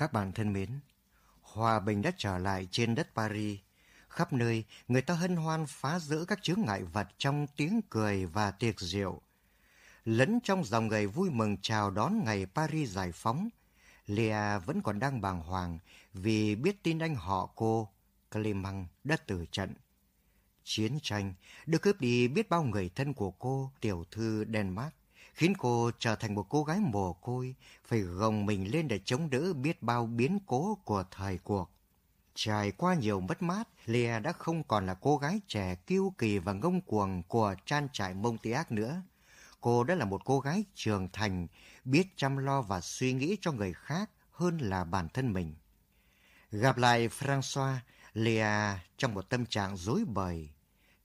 Các bạn thân mến, hòa bình đã trở lại trên đất Paris. Khắp nơi, người ta hân hoan phá rỡ các chướng ngại vật trong tiếng cười và tiệc rượu. Lẫn trong dòng người vui mừng chào đón ngày Paris giải phóng, Lea vẫn còn đang bàng hoàng vì biết tin anh họ cô, Clemang, đã tử trận. Chiến tranh được cướp đi biết bao người thân của cô, tiểu thư Denmark, khiến cô trở thành một cô gái mồ côi, phải gồng mình lên để chống đỡ biết bao biến cố của thời cuộc. Trải qua nhiều mất mát, Lea đã không còn là cô gái trẻ kiêu kỳ và ngông cuồng của trang trại Montiac nữa. Cô đã là một cô gái trưởng thành, biết chăm lo và suy nghĩ cho người khác hơn là bản thân mình. Gặp lại François, Lea trong một tâm trạng rối bời.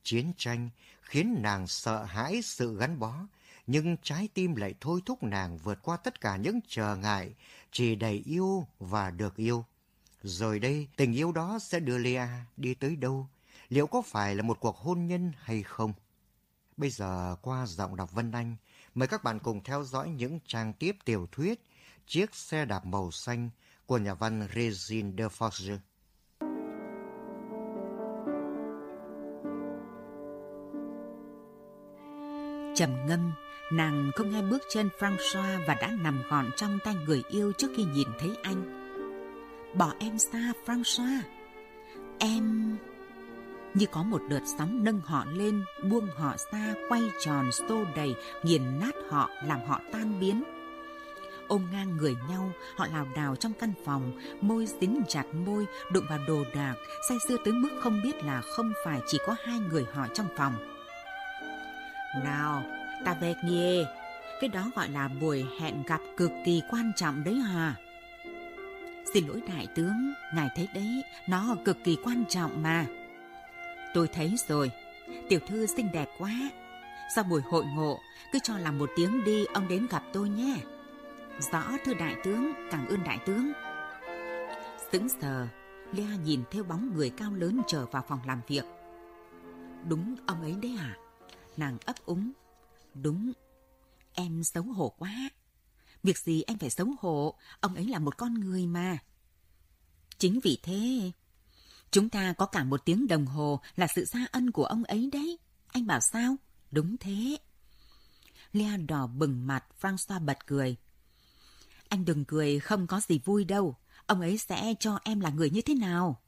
Chiến tranh khiến nàng sợ hãi sự gắn bó, nhưng trái tim lại thôi thúc nàng vượt qua tất cả những trở ngại, chỉ đầy yêu và được yêu. Rồi đây, tình yêu đó sẽ đưa Lea đi tới đâu? Liệu có phải là một cuộc hôn nhân hay không? Bây giờ qua giọng đọc Vân Anh, mời các bạn cùng theo dõi những trang tiếp tiểu thuyết Chiếc xe đạp màu xanh của nhà văn Regine de Forger. trầm ngâm, nàng không nghe bước chân Francois và đã nằm gọn trong tay người yêu trước khi nhìn thấy anh. Bỏ em xa, Francois, Em... Như có một đợt sóng nâng họ lên, buông họ xa, quay tròn, xô đầy, nghiền nát họ, làm họ tan biến. Ôm ngang người nhau, họ lảo đảo trong căn phòng, môi dính chặt môi, đụng vào đồ đạc, say sưa tới mức không biết là không phải chỉ có hai người họ trong phòng nào, ta về nghe. Cái đó gọi là buổi hẹn gặp cực kỳ quan trọng đấy à. Xin lỗi đại tướng, ngài thấy đấy, nó cực kỳ quan trọng mà. Tôi thấy rồi, tiểu thư xinh đẹp quá. Sau buổi hội ngộ, cứ cho làm một tiếng đi, ông đến gặp tôi nhé. Rõ thưa đại tướng, cảm ơn đại tướng. Sững sờ, Lea nhìn theo bóng người cao lớn trở vào phòng làm việc. Đúng ông ấy đấy à? Nàng ấp úng. Đúng, em xấu hổ quá. Việc gì anh phải xấu hổ, ông ấy là một con người mà. Chính vì thế, chúng ta có cả một tiếng đồng hồ là sự gia ân của ông ấy đấy. Anh bảo sao? Đúng thế. Lea đỏ bừng mặt, François bật cười. Anh đừng cười, không có gì vui đâu. Ông ấy sẽ cho em là người như thế nào?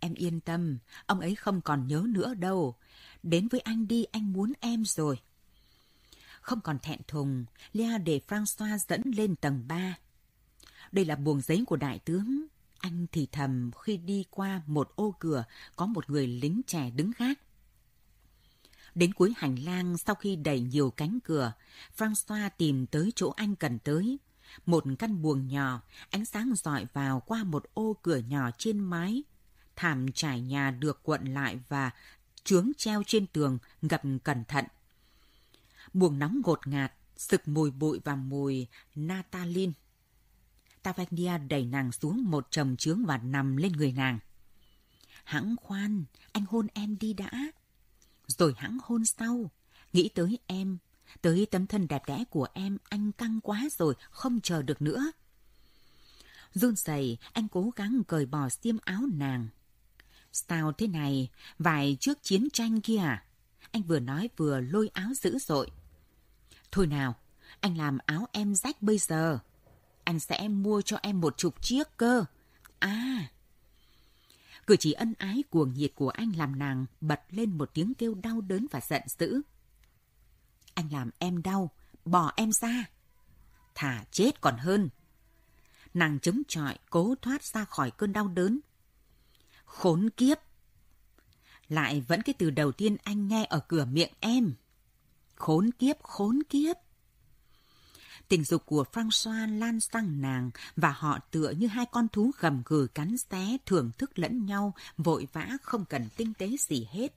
Em yên tâm, ông ấy không còn nhớ nữa đâu. Đến với anh đi, anh muốn em rồi. Không còn thẹn thùng, Lea để Francois dẫn lên tầng 3. Đây là buồng giấy của đại tướng. Anh thì thầm khi đi qua một ô cửa có một người lính trẻ đứng gác. Đến cuối hành lang sau khi đẩy nhiều cánh cửa, Francois tìm tới chỗ anh cần tới. Một căn buồng nhỏ, ánh sáng dọi vào qua một ô cửa nhỏ trên mái. Thảm trải nhà được cuộn lại và trướng treo trên tường, ngập cẩn thận. Buồng nóng ngột ngạt, sực mùi bụi và mùi natalin. Tavernia đẩy nàng xuống một trầm trướng và nằm lên người nàng. Hãng khoan, anh hôn em đi đã. Rồi hãng hôn sau. Nghĩ tới em, tới tấm thân đẹp đẽ của em, anh căng quá rồi, không chờ được nữa. Run rẩy, anh cố gắng cởi bỏ xiêm áo nàng. Sao thế này? Vài trước chiến tranh kia à? Anh vừa nói vừa lôi áo dữ dội. Thôi nào, anh làm áo em rách bây giờ. Anh sẽ mua cho em một chục chiếc cơ. À... Cử chỉ ân ái cuồng nhiệt của anh làm nàng bật lên một tiếng kêu đau đớn và giận dữ. Anh làm em đau, bỏ em ra. Thả chết còn hơn. Nàng chống chọi cố thoát ra khỏi cơn đau đớn Khốn kiếp! Lại vẫn cái từ đầu tiên anh nghe ở cửa miệng em. Khốn kiếp, khốn kiếp! Tình dục của François lan sang nàng và họ tựa như hai con thú gầm gừ cắn xé thưởng thức lẫn nhau, vội vã không cần tinh tế gì hết.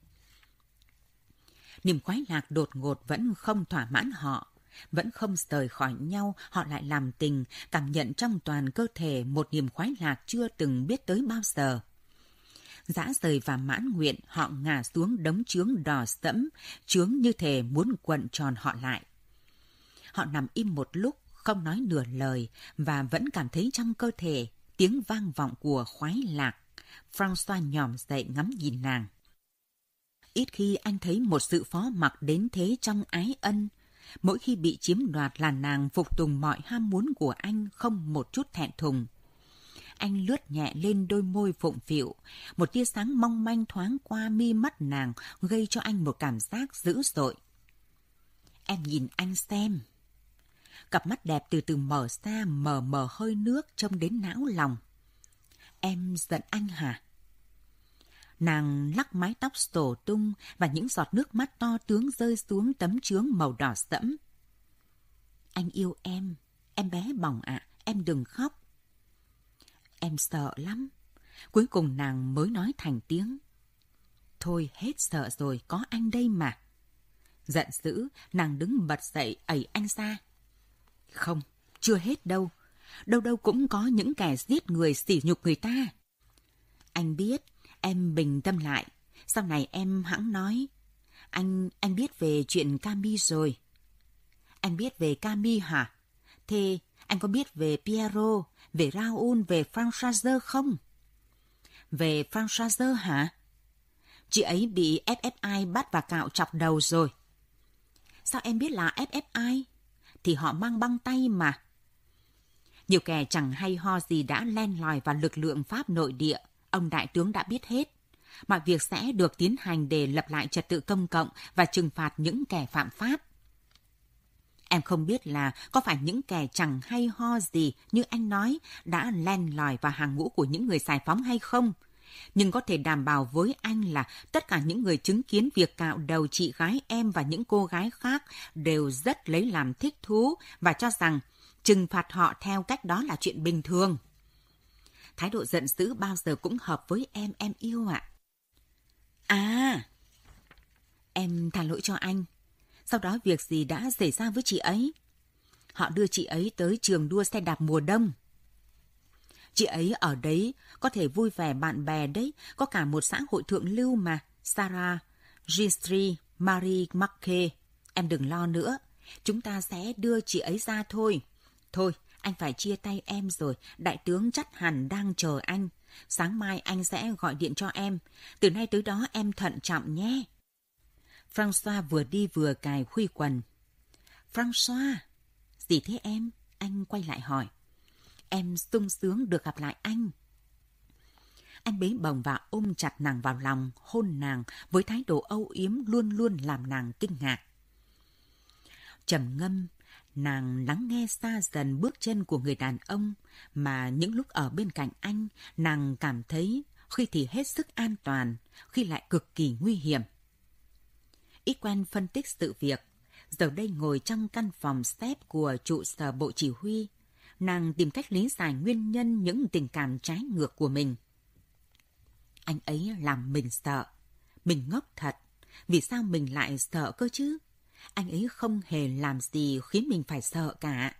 Niềm khoái lạc đột ngột vẫn không thỏa mãn họ. Vẫn không rời khỏi nhau, họ lại làm tình, cảm nhận trong toàn cơ thể một niềm khoái lạc chưa từng biết tới bao giờ dã rời và mãn nguyện họ ngả xuống đống trướng đỏ sẫm, trướng như thể muốn quận tròn họ lại. Họ nằm im một lúc, không nói nửa lời và vẫn cảm thấy trong cơ thể tiếng vang vọng của khoái lạc. Francois nhòm dậy ngắm nhìn nàng. Ít khi anh thấy một sự phó mặc đến thế trong ái ân. Mỗi khi bị chiếm đoạt là nàng phục tùng mọi ham muốn của anh không một chút thẹn thùng. Anh lướt nhẹ lên đôi môi phụng phịu, một tia sáng mong manh thoáng qua mi mắt nàng gây cho anh một cảm giác dữ dội. Em nhìn anh xem. Cặp mắt đẹp từ từ mở ra mờ mờ hơi nước trông đến não lòng. Em giận anh hả? Nàng lắc mái tóc tổ tung và những giọt nước mắt to tướng rơi xuống tấm trướng màu đỏ sẫm. Anh yêu em, em bé bỏng ạ, em đừng khóc. Em sợ lắm. Cuối cùng nàng mới nói thành tiếng. Thôi hết sợ rồi, có anh đây mà. Giận dữ, nàng đứng bật dậy ẩy anh ra. Không, chưa hết đâu. Đâu đâu cũng có những kẻ giết người sỉ nhục người ta. Anh biết, em bình tâm lại. Sau này em hãng nói. Anh, anh biết về chuyện Cami rồi. Anh biết về Cami hả? Thế anh có biết về Piero, về Raoul, về Françoise không? Về Françoise hả? Chị ấy bị FFI bắt và cạo chọc đầu rồi. Sao em biết là FFI? Thì họ mang băng tay mà. Nhiều kẻ chẳng hay ho gì đã len lòi vào lực lượng Pháp nội địa. Ông đại tướng đã biết hết. Mọi việc sẽ được tiến hành để lập lại trật tự công cộng và trừng phạt những kẻ phạm pháp. Em không biết là có phải những kẻ chẳng hay ho gì như anh nói đã len lòi vào hàng ngũ của những người giải phóng hay không? Nhưng có thể đảm bảo với anh là tất cả những người chứng kiến việc cạo đầu chị gái em và những cô gái khác đều rất lấy làm thích thú và cho rằng trừng phạt họ theo cách đó là chuyện bình thường. Thái độ giận dữ bao giờ cũng hợp với em, em yêu ạ. À. à, em tha lỗi cho anh. Sau đó việc gì đã xảy ra với chị ấy? Họ đưa chị ấy tới trường đua xe đạp mùa đông. Chị ấy ở đấy có thể vui vẻ bạn bè đấy, có cả một xã hội thượng lưu mà. Sarah, Gistri, Marie Marquet. Em đừng lo nữa, chúng ta sẽ đưa chị ấy ra thôi. Thôi, anh phải chia tay em rồi, đại tướng chắc hẳn đang chờ anh. Sáng mai anh sẽ gọi điện cho em. Từ nay tới đó em thận trọng nhé. François vừa đi vừa cài khuy quần. François, gì thế em? Anh quay lại hỏi. Em sung sướng được gặp lại anh. Anh bế bồng và ôm chặt nàng vào lòng, hôn nàng với thái độ âu yếm luôn luôn làm nàng kinh ngạc. trầm ngâm, nàng lắng nghe xa dần bước chân của người đàn ông mà những lúc ở bên cạnh anh, nàng cảm thấy khi thì hết sức an toàn, khi lại cực kỳ nguy hiểm. Ít quen phân tích sự việc, giờ đây ngồi trong căn phòng step của trụ sở bộ chỉ huy, nàng tìm cách lý giải nguyên nhân những tình cảm trái ngược của mình. Anh ấy làm mình sợ, mình ngốc thật, vì sao mình lại sợ cơ chứ? Anh ấy không hề làm gì khiến mình phải sợ cả.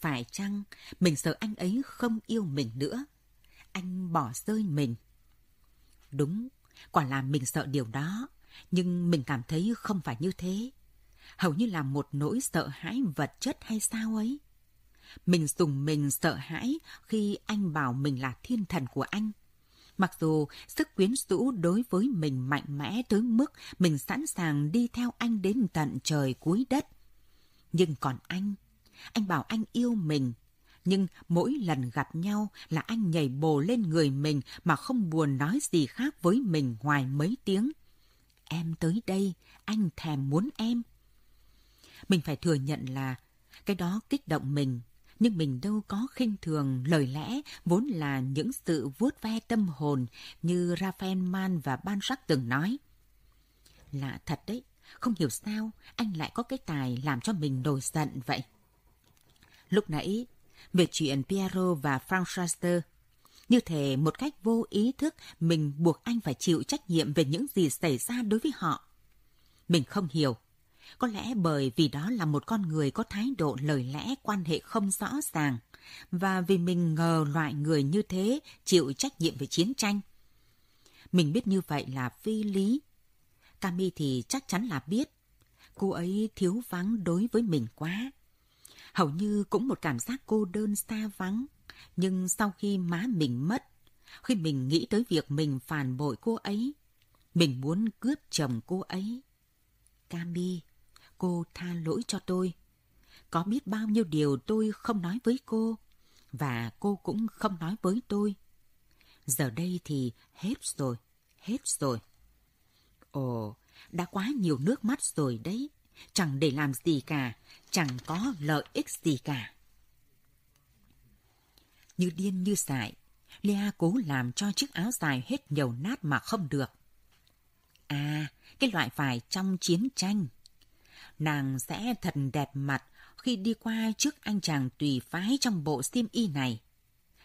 Phải chăng mình sợ anh ấy không yêu mình nữa? Anh bỏ rơi mình. Đúng, quả là mình sợ điều đó, nhưng mình cảm thấy không phải như thế. Hầu như là một nỗi sợ hãi vật chất hay sao ấy. Mình dùng mình sợ hãi khi anh bảo mình là thiên thần của anh. Mặc dù sức quyến rũ đối với mình mạnh mẽ tới mức mình sẵn sàng đi theo anh đến tận trời cuối đất. Nhưng còn anh, anh bảo anh yêu mình. Nhưng mỗi lần gặp nhau là anh nhảy bồ lên người mình mà không buồn nói gì khác với mình ngoài mấy tiếng. Em tới đây, anh thèm muốn em. Mình phải thừa nhận là cái đó kích động mình, nhưng mình đâu có khinh thường lời lẽ vốn là những sự vuốt ve tâm hồn như Raphael Man và Ban Sắc từng nói. Lạ thật đấy, không hiểu sao anh lại có cái tài làm cho mình nổi giận vậy. Lúc nãy, về chuyện Piero và Francesca, như thể một cách vô ý thức, mình buộc anh phải chịu trách nhiệm về những gì xảy ra đối với họ. Mình không hiểu có lẽ bởi vì đó là một con người có thái độ lời lẽ, quan hệ không rõ ràng, và vì mình ngờ loại người như thế chịu trách nhiệm về chiến tranh. Mình biết như vậy là phi lý. Cami thì chắc chắn là biết. Cô ấy thiếu vắng đối với mình quá. Hầu như cũng một cảm giác cô đơn, xa vắng. Nhưng sau khi má mình mất, khi mình nghĩ tới việc mình phản bội cô ấy, mình muốn cướp chồng cô ấy. Cami, cô tha lỗi cho tôi. Có biết bao nhiêu điều tôi không nói với cô, và cô cũng không nói với tôi. Giờ đây thì hết rồi, hết rồi. Ồ, đã quá nhiều nước mắt rồi đấy. Chẳng để làm gì cả, chẳng có lợi ích gì cả. Như điên như dại, Lea cố làm cho chiếc áo dài hết nhiều nát mà không được. À, cái loại vải trong chiến tranh. Nàng sẽ thật đẹp mặt khi đi qua trước anh chàng tùy phái trong bộ xiêm y này.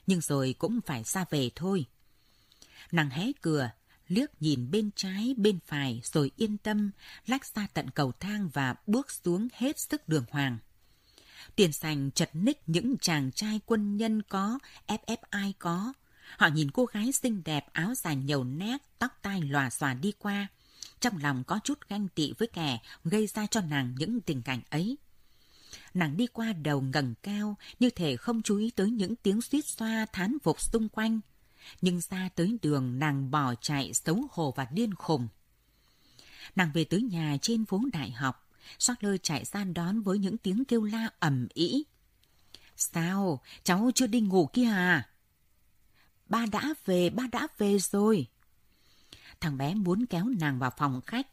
Nhưng rồi cũng phải ra về thôi. Nàng hé cửa, liếc nhìn bên trái, bên phải rồi yên tâm, lách ra tận cầu thang và bước xuống hết sức đường hoàng. Tiền sành chật ních những chàng trai quân nhân có, FFI có. Họ nhìn cô gái xinh đẹp áo dài nhiều nét, tóc tai lòa xòa đi qua. Trong lòng có chút ganh tị với kẻ gây ra cho nàng những tình cảnh ấy. Nàng đi qua đầu ngẩng cao, như thể không chú ý tới những tiếng suýt xoa thán phục xung quanh nhưng ra tới đường nàng bỏ chạy xấu hổ và điên khùng. Nàng về tới nhà trên phố đại học, lơ chạy ra đón với những tiếng kêu la ầm ĩ. Sao, cháu chưa đi ngủ kia à? Ba đã về, ba đã về rồi. Thằng bé muốn kéo nàng vào phòng khách.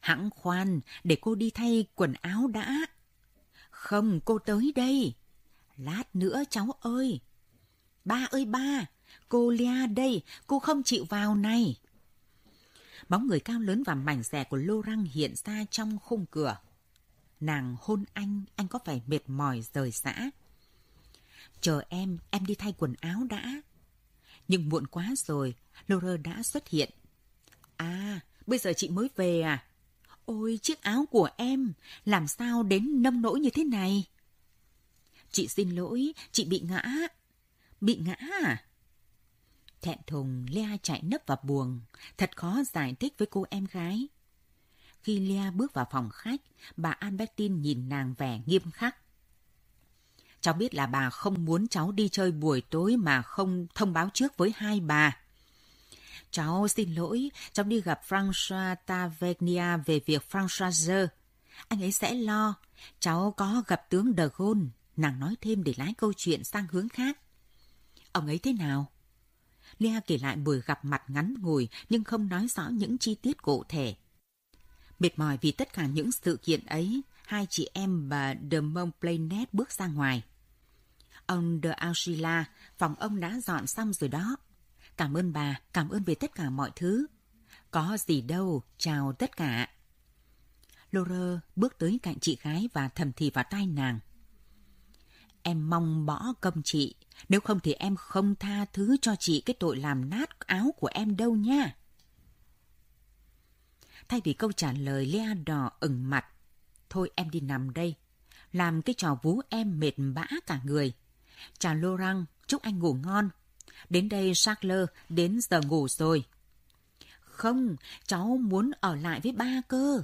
Hãng khoan, để cô đi thay quần áo đã. Không, cô tới đây. Lát nữa cháu ơi. Ba ơi ba, Cô Lia đây, cô không chịu vào này. Bóng người cao lớn và mảnh rẻ của Lô Răng hiện ra trong khung cửa. Nàng hôn anh, anh có phải mệt mỏi rời xã. Chờ em, em đi thay quần áo đã. Nhưng muộn quá rồi, Laura đã xuất hiện. À, bây giờ chị mới về à? Ôi, chiếc áo của em, làm sao đến nâm nỗi như thế này? Chị xin lỗi, chị bị ngã. Bị ngã à? Thẹn thùng, Lea chạy nấp vào buồng. Thật khó giải thích với cô em gái. Khi Lea bước vào phòng khách, bà Albertine nhìn nàng vẻ nghiêm khắc. Cháu biết là bà không muốn cháu đi chơi buổi tối mà không thông báo trước với hai bà. Cháu xin lỗi, cháu đi gặp François Tavernia về việc François Anh ấy sẽ lo. Cháu có gặp tướng De Gaulle. Nàng nói thêm để lái câu chuyện sang hướng khác. Ông ấy thế nào? Lea kể lại buổi gặp mặt ngắn ngủi nhưng không nói rõ những chi tiết cụ thể. Mệt mỏi vì tất cả những sự kiện ấy, hai chị em bà De Montplanet bước ra ngoài. Ông De Angela, phòng ông đã dọn xong rồi đó. Cảm ơn bà, cảm ơn về tất cả mọi thứ. Có gì đâu, chào tất cả. Laura bước tới cạnh chị gái và thầm thì vào tai nàng. Em mong bỏ công chị, nếu không thì em không tha thứ cho chị cái tội làm nát áo của em đâu nha. Thay vì câu trả lời, Lea đỏ ửng mặt. Thôi em đi nằm đây. Làm cái trò vú em mệt bã cả người. Chào Laurent, chúc anh ngủ ngon. Đến đây Charles, đến giờ ngủ rồi. Không, cháu muốn ở lại với ba cơ.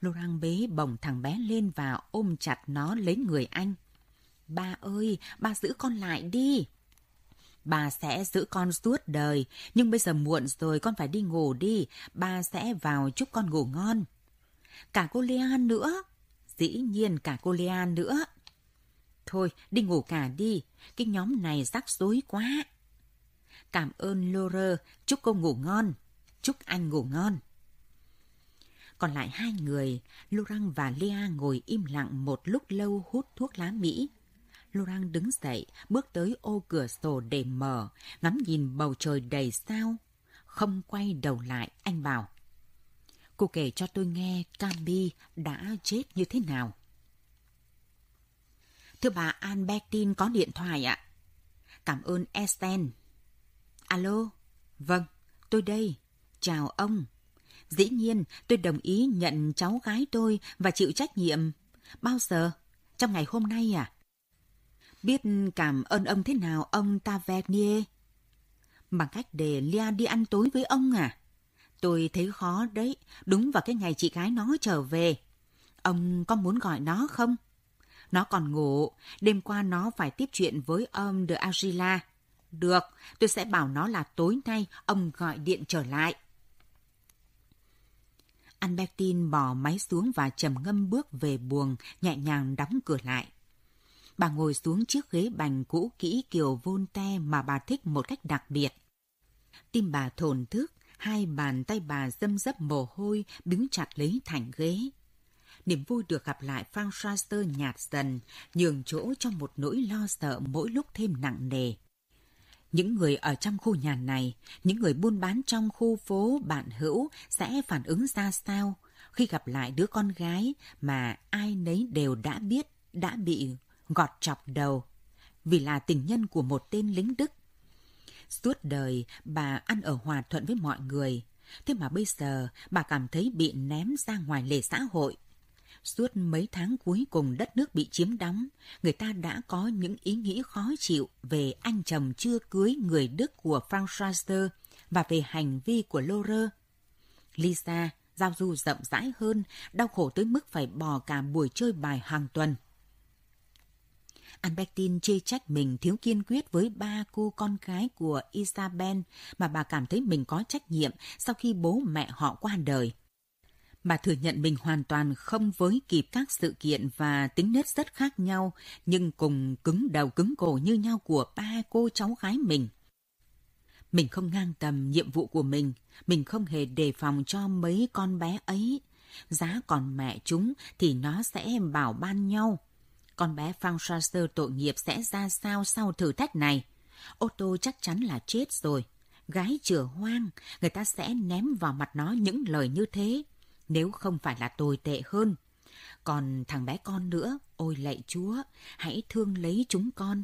Laurent bế bồng thằng bé lên và ôm chặt nó lấy người anh. Ba ơi, ba giữ con lại đi. Bà sẽ giữ con suốt đời, nhưng bây giờ muộn rồi con phải đi ngủ đi, ba sẽ vào chúc con ngủ ngon. Cả cô Lean nữa. Dĩ nhiên cả cô Lean nữa. Thôi, đi ngủ cả đi, cái nhóm này rắc rối quá. Cảm ơn Laura, chúc cô ngủ ngon. Chúc anh ngủ ngon. Còn lại hai người, Laurent và Lea ngồi im lặng một lúc lâu hút thuốc lá Mỹ. Laurent đứng dậy, bước tới ô cửa sổ để mở, ngắm nhìn bầu trời đầy sao. Không quay đầu lại, anh bảo. Cô kể cho tôi nghe Cami đã chết như thế nào. Thưa bà Albertine có điện thoại ạ. Cảm ơn Esten. Alo, vâng, tôi đây. Chào ông. Dĩ nhiên, tôi đồng ý nhận cháu gái tôi và chịu trách nhiệm. Bao giờ? Trong ngày hôm nay à? Biết cảm ơn ông thế nào ông Tavernier? Bằng cách để Lia đi ăn tối với ông à? Tôi thấy khó đấy, đúng vào cái ngày chị gái nó trở về. Ông có muốn gọi nó không? Nó còn ngủ, đêm qua nó phải tiếp chuyện với ông de Agila. Được, tôi sẽ bảo nó là tối nay ông gọi điện trở lại. Albertine bỏ máy xuống và trầm ngâm bước về buồng, nhẹ nhàng đóng cửa lại. Bà ngồi xuống chiếc ghế bành cũ kỹ kiểu Volte mà bà thích một cách đặc biệt. Tim bà thổn thức, hai bàn tay bà dâm dấp mồ hôi đứng chặt lấy thành ghế. Niềm vui được gặp lại Frank Schuster nhạt dần, nhường chỗ cho một nỗi lo sợ mỗi lúc thêm nặng nề. Những người ở trong khu nhà này, những người buôn bán trong khu phố bạn hữu sẽ phản ứng ra sao khi gặp lại đứa con gái mà ai nấy đều đã biết đã bị gọt chọc đầu vì là tình nhân của một tên lính Đức. Suốt đời bà ăn ở hòa thuận với mọi người, thế mà bây giờ bà cảm thấy bị ném ra ngoài lề xã hội. Suốt mấy tháng cuối cùng đất nước bị chiếm đóng, người ta đã có những ý nghĩ khó chịu về anh chồng chưa cưới người Đức của Frank Schreiber và về hành vi của Lore. Lisa, giao du rộng rãi hơn, đau khổ tới mức phải bỏ cả buổi chơi bài hàng tuần. Albertine chê trách mình thiếu kiên quyết với ba cô con gái của Isabel mà bà cảm thấy mình có trách nhiệm sau khi bố mẹ họ qua đời. Bà thừa nhận mình hoàn toàn không với kịp các sự kiện và tính nết rất khác nhau, nhưng cùng cứng đầu cứng cổ như nhau của ba cô cháu gái mình. Mình không ngang tầm nhiệm vụ của mình, mình không hề đề phòng cho mấy con bé ấy. Giá còn mẹ chúng thì nó sẽ bảo ban nhau. Con bé Frank tội nghiệp sẽ ra sao sau thử thách này? Ô tô chắc chắn là chết rồi. Gái chửa hoang, người ta sẽ ném vào mặt nó những lời như thế nếu không phải là tồi tệ hơn. Còn thằng bé con nữa, ôi lạy chúa, hãy thương lấy chúng con.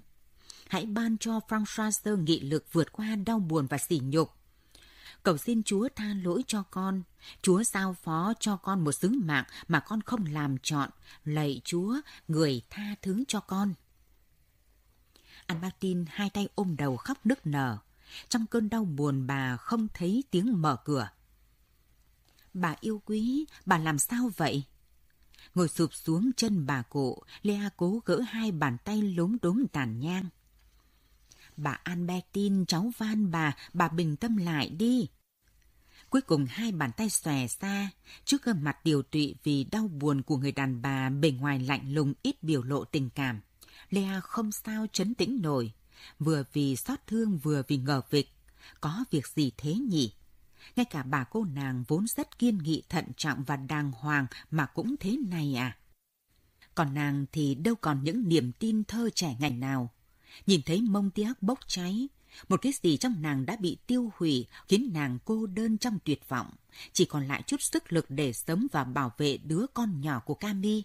Hãy ban cho François nghị lực vượt qua đau buồn và sỉ nhục. Cầu xin Chúa tha lỗi cho con. Chúa giao phó cho con một sứ mạng mà con không làm chọn. Lạy Chúa, người tha thứ cho con. An Martin hai tay ôm đầu khóc nức nở. Trong cơn đau buồn bà không thấy tiếng mở cửa. Bà yêu quý, bà làm sao vậy? Ngồi sụp xuống chân bà cụ, Lea cố gỡ hai bàn tay lốm đốm tàn nhang. Bà Albertine, cháu van bà, bà bình tâm lại đi. Cuối cùng hai bàn tay xòe xa, trước gương mặt điều tụy vì đau buồn của người đàn bà bề ngoài lạnh lùng ít biểu lộ tình cảm. Lea không sao chấn tĩnh nổi, vừa vì xót thương vừa vì ngờ vực. Có việc gì thế nhỉ? Ngay cả bà cô nàng vốn rất kiên nghị thận trọng và đàng hoàng mà cũng thế này à? Còn nàng thì đâu còn những niềm tin thơ trẻ ngày nào. Nhìn thấy mông tiếc bốc cháy, một cái gì trong nàng đã bị tiêu hủy khiến nàng cô đơn trong tuyệt vọng. Chỉ còn lại chút sức lực để sống và bảo vệ đứa con nhỏ của Cami.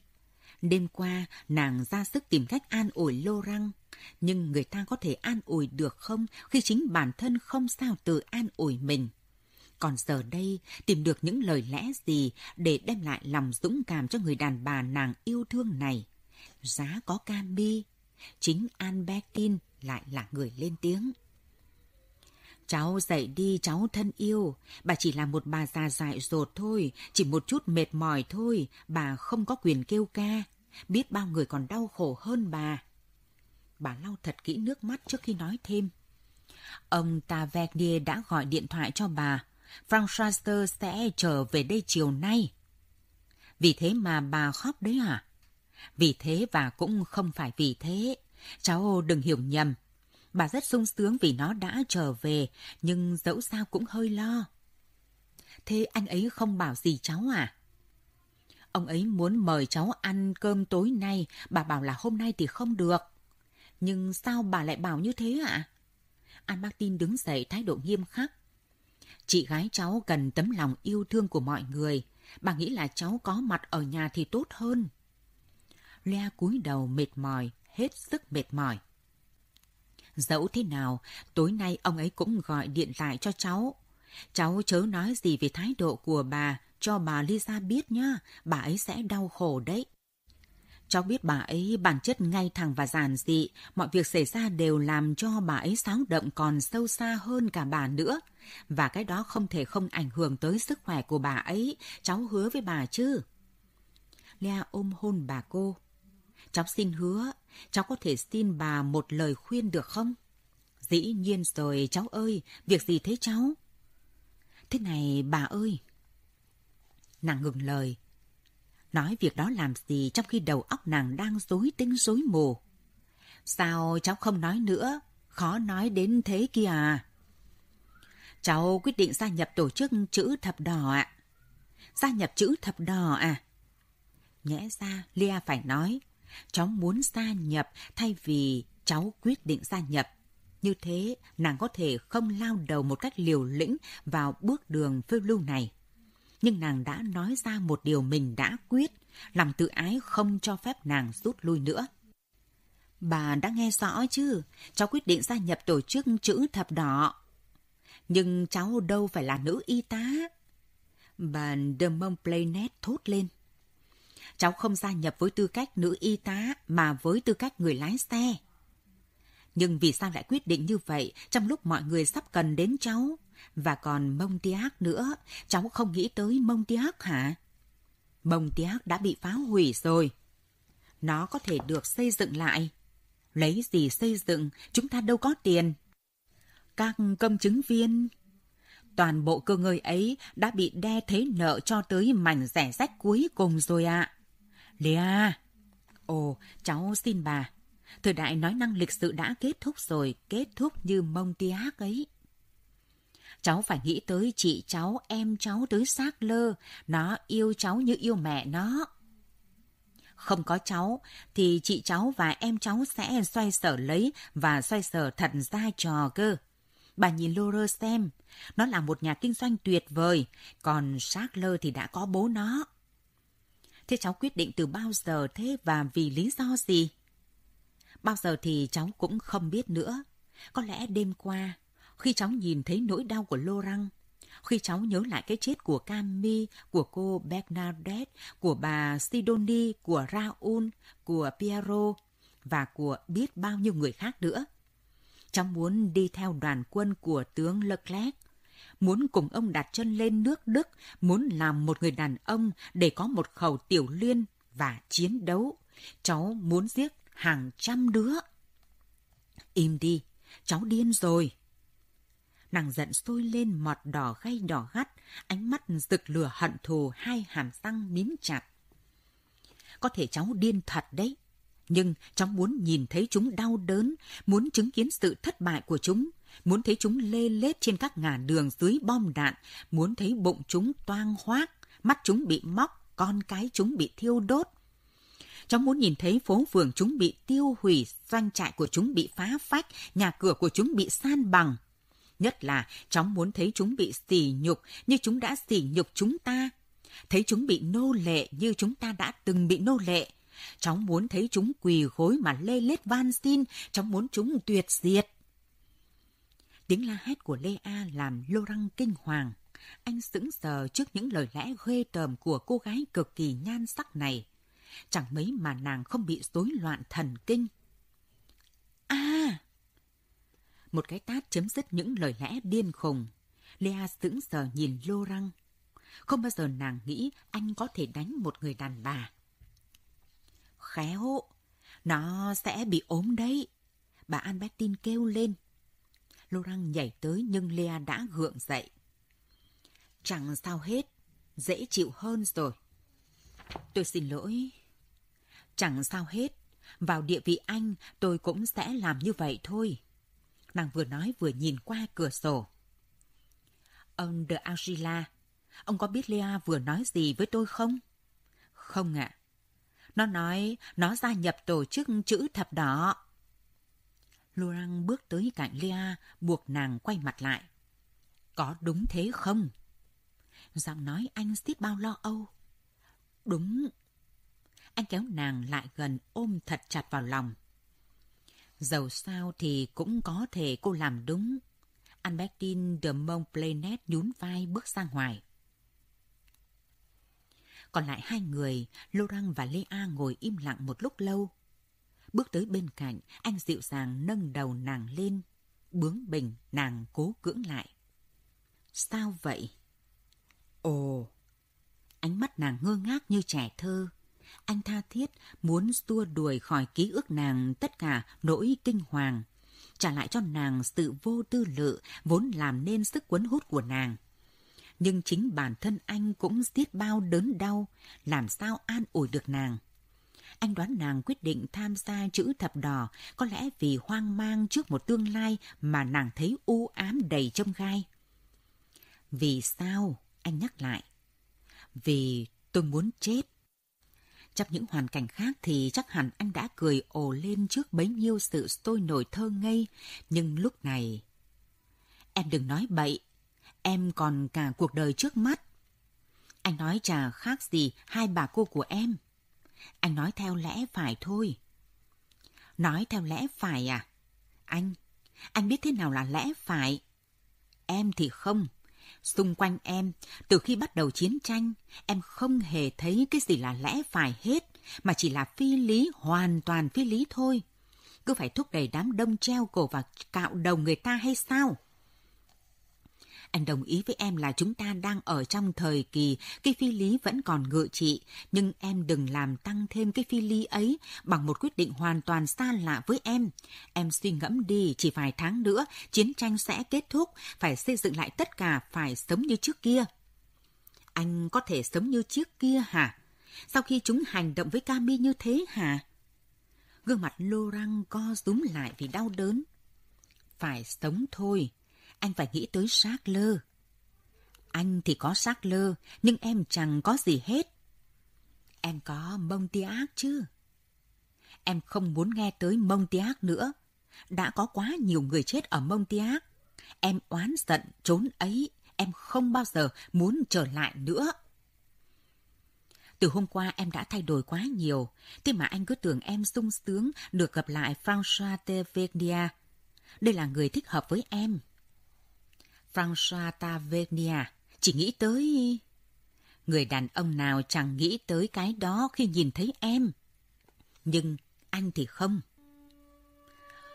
Đêm qua, nàng ra sức tìm cách an ủi Lô Răng. Nhưng người ta có thể an ủi được không khi chính bản thân không sao tự an ủi mình? Còn giờ đây, tìm được những lời lẽ gì để đem lại lòng dũng cảm cho người đàn bà nàng yêu thương này? Giá có Cami, chính Albertine lại là người lên tiếng. Cháu dậy đi cháu thân yêu, bà chỉ là một bà già dại dột thôi, chỉ một chút mệt mỏi thôi, bà không có quyền kêu ca. Biết bao người còn đau khổ hơn bà. Bà lau thật kỹ nước mắt trước khi nói thêm. Ông Tavernier đã gọi điện thoại cho bà, Frank Schuster sẽ trở về đây chiều nay. Vì thế mà bà khóc đấy à? Vì thế và cũng không phải vì thế. Cháu đừng hiểu nhầm. Bà rất sung sướng vì nó đã trở về, nhưng dẫu sao cũng hơi lo. Thế anh ấy không bảo gì cháu à? Ông ấy muốn mời cháu ăn cơm tối nay, bà bảo là hôm nay thì không được. Nhưng sao bà lại bảo như thế ạ? À? An Martin đứng dậy thái độ nghiêm khắc. Chị gái cháu cần tấm lòng yêu thương của mọi người. Bà nghĩ là cháu có mặt ở nhà thì tốt hơn. Lea cúi đầu mệt mỏi, hết sức mệt mỏi. Dẫu thế nào, tối nay ông ấy cũng gọi điện lại cho cháu. Cháu chớ nói gì về thái độ của bà, cho bà Lisa biết nhá, bà ấy sẽ đau khổ đấy. Cháu biết bà ấy bản chất ngay thẳng và giản dị, mọi việc xảy ra đều làm cho bà ấy sáng động còn sâu xa hơn cả bà nữa. Và cái đó không thể không ảnh hưởng tới sức khỏe của bà ấy, cháu hứa với bà chứ. Lea ôm hôn bà cô. Cháu xin hứa, cháu có thể xin bà một lời khuyên được không? Dĩ nhiên rồi, cháu ơi, việc gì thế cháu? Thế này, bà ơi. Nàng ngừng lời. Nói việc đó làm gì trong khi đầu óc nàng đang rối tinh rối mù. Sao cháu không nói nữa? Khó nói đến thế kia à? Cháu quyết định gia nhập tổ chức chữ thập đỏ ạ. Gia nhập chữ thập đỏ à? Nhẽ ra Lia phải nói, cháu muốn gia nhập thay vì cháu quyết định gia nhập. Như thế, nàng có thể không lao đầu một cách liều lĩnh vào bước đường phiêu lưu này. Nhưng nàng đã nói ra một điều mình đã quyết, làm tự ái không cho phép nàng rút lui nữa. Bà đã nghe rõ chứ, cháu quyết định gia nhập tổ chức chữ thập đỏ. Nhưng cháu đâu phải là nữ y tá. Bà De Montplanet thốt lên. Cháu không gia nhập với tư cách nữ y tá mà với tư cách người lái xe. Nhưng vì sao lại quyết định như vậy trong lúc mọi người sắp cần đến cháu? Và còn mông tiác nữa, cháu không nghĩ tới mông tiác hả? Mông tiác đã bị phá hủy rồi. Nó có thể được xây dựng lại. Lấy gì xây dựng, chúng ta đâu có tiền. Các công chứng viên... Toàn bộ cơ ngơi ấy đã bị đe thế nợ cho tới mảnh rẻ rách cuối cùng rồi ạ. À. Lea! Ồ, cháu xin bà. Thời đại nói năng lịch sự đã kết thúc rồi, kết thúc như mông tiác ấy. Cháu phải nghĩ tới chị cháu, em cháu tới xác lơ. Nó yêu cháu như yêu mẹ nó. Không có cháu, thì chị cháu và em cháu sẽ xoay sở lấy và xoay sở thật ra trò cơ. Bà nhìn Laura xem, nó là một nhà kinh doanh tuyệt vời, còn xác lơ thì đã có bố nó. Thế cháu quyết định từ bao giờ thế và vì lý do gì? Bao giờ thì cháu cũng không biết nữa. Có lẽ đêm qua, khi cháu nhìn thấy nỗi đau của Laurent, khi cháu nhớ lại cái chết của Cami, của cô Bernadette, của bà Sidonie, của Raoul, của Piero và của biết bao nhiêu người khác nữa. Cháu muốn đi theo đoàn quân của tướng Leclerc, muốn cùng ông đặt chân lên nước Đức, muốn làm một người đàn ông để có một khẩu tiểu liên và chiến đấu. Cháu muốn giết hàng trăm đứa. Im đi, cháu điên rồi. Nàng giận sôi lên mọt đỏ gay đỏ gắt, ánh mắt rực lửa hận thù hai hàm răng mím chặt. Có thể cháu điên thật đấy, nhưng cháu muốn nhìn thấy chúng đau đớn, muốn chứng kiến sự thất bại của chúng, muốn thấy chúng lê lết trên các ngả đường dưới bom đạn, muốn thấy bụng chúng toang hoác, mắt chúng bị móc, con cái chúng bị thiêu đốt. Cháu muốn nhìn thấy phố phường chúng bị tiêu hủy, doanh trại của chúng bị phá phách, nhà cửa của chúng bị san bằng. Nhất là cháu muốn thấy chúng bị sỉ nhục như chúng đã sỉ nhục chúng ta. Thấy chúng bị nô lệ như chúng ta đã từng bị nô lệ. Cháu muốn thấy chúng quỳ gối mà lê lết van xin. Cháu muốn chúng tuyệt diệt. Tiếng la hét của Lê A làm Lô Răng kinh hoàng. Anh sững sờ trước những lời lẽ ghê tởm của cô gái cực kỳ nhan sắc này. Chẳng mấy mà nàng không bị rối loạn thần kinh. À! Một cái tát chấm dứt những lời lẽ điên khùng. Lea sững sờ nhìn Lô Răng. Không bao giờ nàng nghĩ anh có thể đánh một người đàn bà. Khéo, nó sẽ bị ốm đấy. Bà Albertine kêu lên. Laurent nhảy tới nhưng Lea đã gượng dậy. Chẳng sao hết, dễ chịu hơn rồi. Tôi xin lỗi. Chẳng sao hết, vào địa vị anh tôi cũng sẽ làm như vậy thôi. Nàng vừa nói vừa nhìn qua cửa sổ. Ông de Angela, ông có biết Lea vừa nói gì với tôi không? Không ạ. Nó nói nó gia nhập tổ chức chữ thập đỏ. Laurent bước tới cạnh Lea, buộc nàng quay mặt lại. Có đúng thế không? Giọng nói anh xiết bao lo âu. Đúng. Anh kéo nàng lại gần ôm thật chặt vào lòng. Dầu sao thì cũng có thể cô làm đúng. Albertine de Montplanet nhún vai bước ra ngoài. Còn lại hai người, Laurent và Lea ngồi im lặng một lúc lâu. Bước tới bên cạnh, anh dịu dàng nâng đầu nàng lên. Bướng bỉnh, nàng cố cưỡng lại. Sao vậy? Ồ! Ánh mắt nàng ngơ ngác như trẻ thơ. Anh tha thiết muốn xua đuổi khỏi ký ức nàng tất cả nỗi kinh hoàng, trả lại cho nàng sự vô tư lự vốn làm nên sức cuốn hút của nàng. Nhưng chính bản thân anh cũng giết bao đớn đau, làm sao an ủi được nàng. Anh đoán nàng quyết định tham gia chữ thập đỏ, có lẽ vì hoang mang trước một tương lai mà nàng thấy u ám đầy trông gai. Vì sao? Anh nhắc lại. Vì tôi muốn chết. Trong những hoàn cảnh khác thì chắc hẳn anh đã cười ồ lên trước bấy nhiêu sự sôi nổi thơ ngây. Nhưng lúc này... Em đừng nói bậy. Em còn cả cuộc đời trước mắt. Anh nói chả khác gì hai bà cô của em. Anh nói theo lẽ phải thôi. Nói theo lẽ phải à? Anh, anh biết thế nào là lẽ phải? Em thì không. Xung quanh em, từ khi bắt đầu chiến tranh, em không hề thấy cái gì là lẽ phải hết, mà chỉ là phi lý, hoàn toàn phi lý thôi. Cứ phải thúc đẩy đám đông treo cổ và cạo đầu người ta hay sao? Anh đồng ý với em là chúng ta đang ở trong thời kỳ cái phi lý vẫn còn ngự trị, nhưng em đừng làm tăng thêm cái phi lý ấy bằng một quyết định hoàn toàn xa lạ với em. Em suy ngẫm đi, chỉ vài tháng nữa, chiến tranh sẽ kết thúc, phải xây dựng lại tất cả, phải sống như trước kia. Anh có thể sống như trước kia hả? Sau khi chúng hành động với Cami như thế hả? Gương mặt Laurent co rúm lại vì đau đớn. Phải sống thôi anh phải nghĩ tới xác lơ. Anh thì có xác lơ, nhưng em chẳng có gì hết. Em có mông tia ác chứ? Em không muốn nghe tới mông tia ác nữa. Đã có quá nhiều người chết ở mông tia ác. Em oán giận trốn ấy, em không bao giờ muốn trở lại nữa. Từ hôm qua em đã thay đổi quá nhiều, thế mà anh cứ tưởng em sung sướng được gặp lại François Tavernier. Đây là người thích hợp với em. François Tavernier chỉ nghĩ tới... Người đàn ông nào chẳng nghĩ tới cái đó khi nhìn thấy em. Nhưng anh thì không.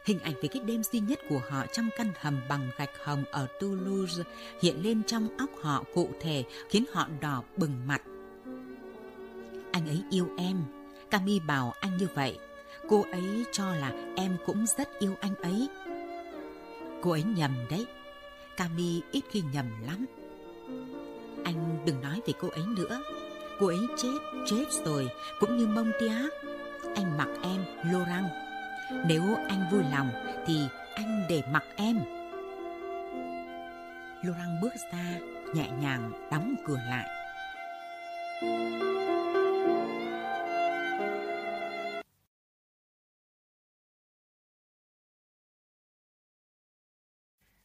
Hình ảnh về cái đêm duy nhất của họ trong căn hầm bằng gạch hồng ở Toulouse hiện lên trong óc họ cụ thể, khiến họ đỏ bừng mặt. Anh ấy yêu em. Cami bảo anh như vậy. Cô ấy cho là em cũng rất yêu anh ấy. Cô ấy nhầm đấy. Cami ít khi nhầm lắm. Anh đừng nói về cô ấy nữa. Cô ấy chết, chết rồi, cũng như mông tia. Anh mặc em, Laurent. Nếu anh vui lòng, thì anh để mặc em. Laurent bước ra, nhẹ nhàng đóng cửa lại.